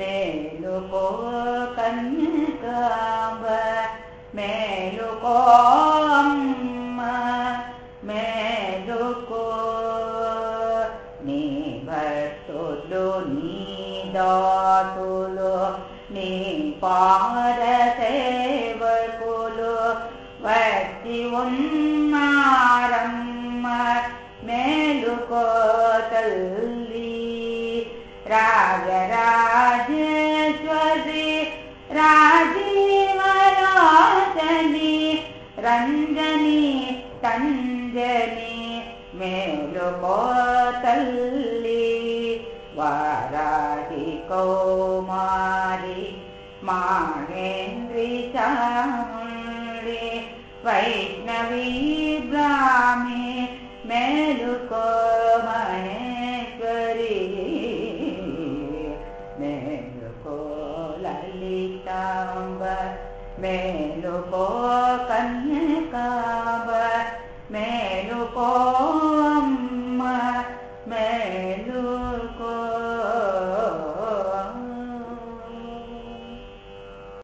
मेलुको कन्यकाम्ब मेलुको मेलुको नी भर्तुलु नी दातुलु नी पारसेवकुलु वति उन्नारम्म मेलुको तल्ली राजरा रञ्जनी तञ्जनी मेलुकोतल्ली वाराहि कौमारि माहेन्द्रि चामुण्डि वैष्णवी ब्राह्मी मेलुको ललिताम्ब मेलुको कन्यकाब मेलुको